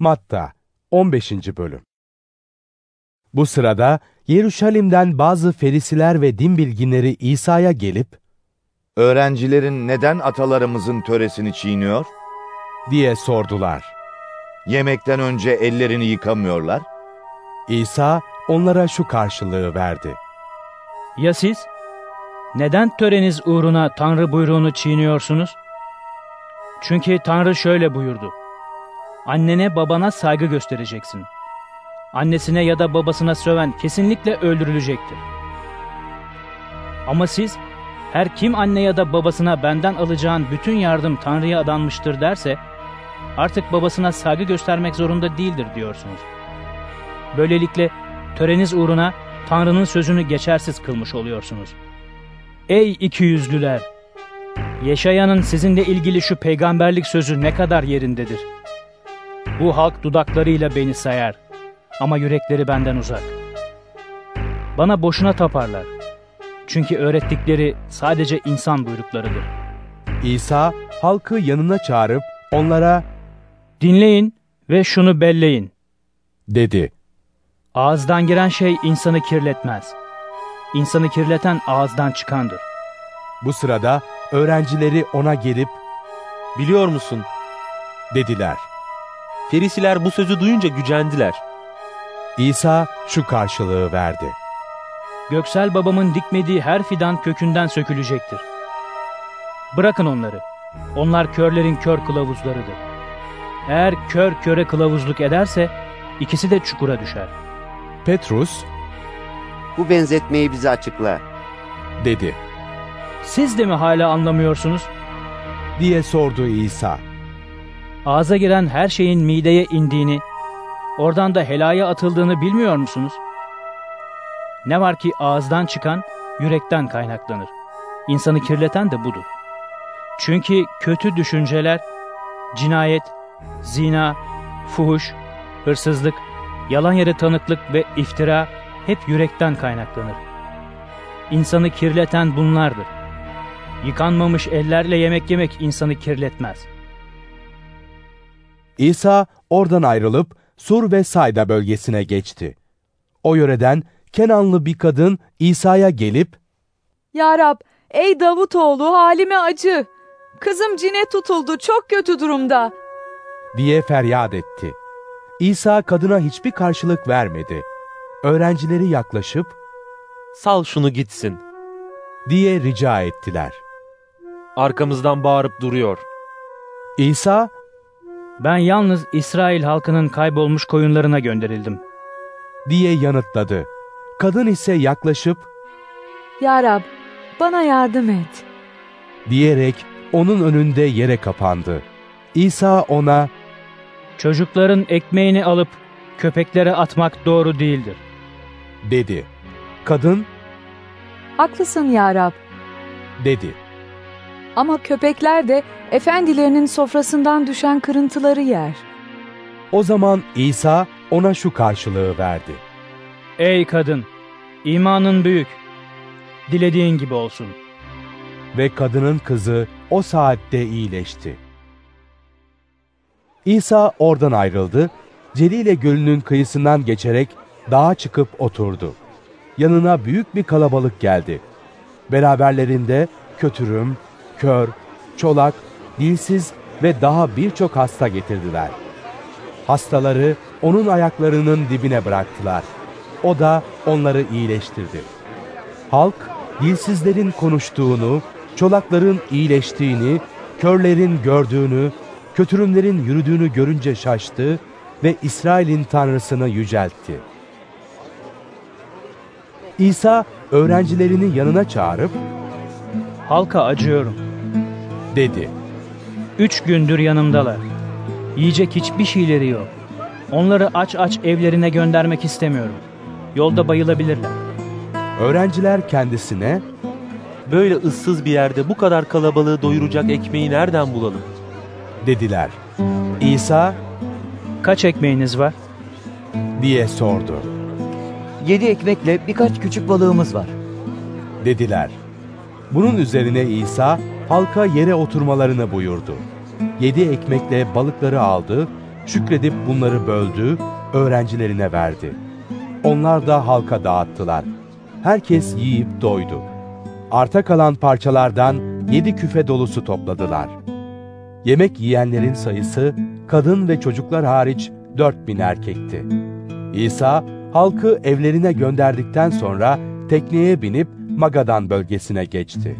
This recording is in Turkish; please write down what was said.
Matta 15. Bölüm Bu sırada Yeruşalim'den bazı ferisiler ve din bilginleri İsa'ya gelip Öğrencilerin neden atalarımızın töresini çiğniyor? diye sordular. Yemekten önce ellerini yıkamıyorlar. İsa onlara şu karşılığı verdi. Ya siz? Neden töreniz uğruna Tanrı buyruğunu çiğniyorsunuz? Çünkü Tanrı şöyle buyurdu. Annene babana saygı göstereceksin. Annesine ya da babasına söven kesinlikle öldürülecektir. Ama siz, her kim anne ya da babasına benden alacağın bütün yardım Tanrı'ya adanmıştır derse, artık babasına saygı göstermek zorunda değildir diyorsunuz. Böylelikle töreniz uğruna Tanrı'nın sözünü geçersiz kılmış oluyorsunuz. Ey ikiyüzlüler! Yeşayanın sizinle ilgili şu peygamberlik sözü ne kadar yerindedir. Bu halk dudaklarıyla beni sayar ama yürekleri benden uzak. Bana boşuna taparlar. Çünkü öğrettikleri sadece insan buyruklarıdır. İsa halkı yanına çağırıp onlara Dinleyin ve şunu belleyin. dedi. Ağızdan giren şey insanı kirletmez. İnsanı kirleten ağızdan çıkandır. Bu sırada öğrencileri ona gelip Biliyor musun? dediler. Ferisiler bu sözü duyunca gücendiler. İsa şu karşılığı verdi. Göksel babamın dikmediği her fidan kökünden sökülecektir. Bırakın onları. Onlar körlerin kör kılavuzlarıdır. Eğer kör köre kılavuzluk ederse ikisi de çukura düşer. Petrus Bu benzetmeyi bize açıkla. dedi Siz de mi hala anlamıyorsunuz? diye sordu İsa. Ağza giren her şeyin mideye indiğini, oradan da helaya atıldığını bilmiyor musunuz? Ne var ki ağızdan çıkan yürekten kaynaklanır. İnsanı kirleten de budur. Çünkü kötü düşünceler, cinayet, zina, fuhuş, hırsızlık, yalan yere tanıklık ve iftira hep yürekten kaynaklanır. İnsanı kirleten bunlardır. Yıkanmamış ellerle yemek yemek insanı kirletmez. İsa oradan ayrılıp Sur ve Sayda bölgesine geçti. O yöreden Kenanlı bir kadın İsa'ya gelip Ya Rab, ey Davutoğlu halime acı. Kızım cine tutuldu, çok kötü durumda. diye feryat etti. İsa kadına hiçbir karşılık vermedi. Öğrencileri yaklaşıp Sal şunu gitsin. diye rica ettiler. Arkamızdan bağırıp duruyor. İsa Ben yalnız İsrail halkının kaybolmuş koyunlarına gönderildim. diye yanıtladı. Kadın ise yaklaşıp Ya Rab, bana yardım et. diyerek onun önünde yere kapandı. İsa ona Çocukların ekmeğini alıp köpeklere atmak doğru değildir. dedi. Kadın Haklısın ya Rab. dedi. Ama köpekler de efendilerinin sofrasından düşen kırıntıları yer. O zaman İsa ona şu karşılığı verdi. Ey kadın, imanın büyük. Dilediğin gibi olsun. Ve kadının kızı o saatte iyileşti. İsa oradan ayrıldı, Celile Gölü'nün kıyısından geçerek dağa çıkıp oturdu. Yanına büyük bir kalabalık geldi. Beraberlerinde kötürüm, kör, çolak, dilsiz ve daha birçok hasta getirdiler. Hastaları onun ayaklarının dibine bıraktılar. O da onları iyileştirdi. Halk, dilsizlerin konuştuğunu, çolakların iyileştiğini, körlerin gördüğünü, kötürümlerin yürüdüğünü görünce şaştı ve İsrail'in tanrısını yüceltti. İsa öğrencilerini yanına çağırıp Halka acıyorum. Dedi. Üç gündür yanımdalar. Yiyecek hiçbir şeyleri yok. Onları aç aç evlerine göndermek istemiyorum. Yolda bayılabilirler. Öğrenciler kendisine Böyle ıssız bir yerde bu kadar kalabalığı doyuracak ekmeği nereden bulalım? dediler. İsa Kaç ekmeğiniz var? diye sordu. Yedi ekmekle birkaç küçük balığımız var. Dediler. Bunun üzerine İsa halka yere oturmalarını buyurdu. Yedi ekmekle balıkları aldı, Şükredip bunları böldü, öğrencilerine verdi. Onlar da halka dağıttılar. Herkes yiyip doydu. Arta kalan parçalardan yedi küfe dolusu topladılar. Yemek yiyenlerin sayısı kadın ve çocuklar hariç dört bin erkekti. İsa halkı evlerine gönderdikten sonra tekneye binip Magadan bölgesine geçti.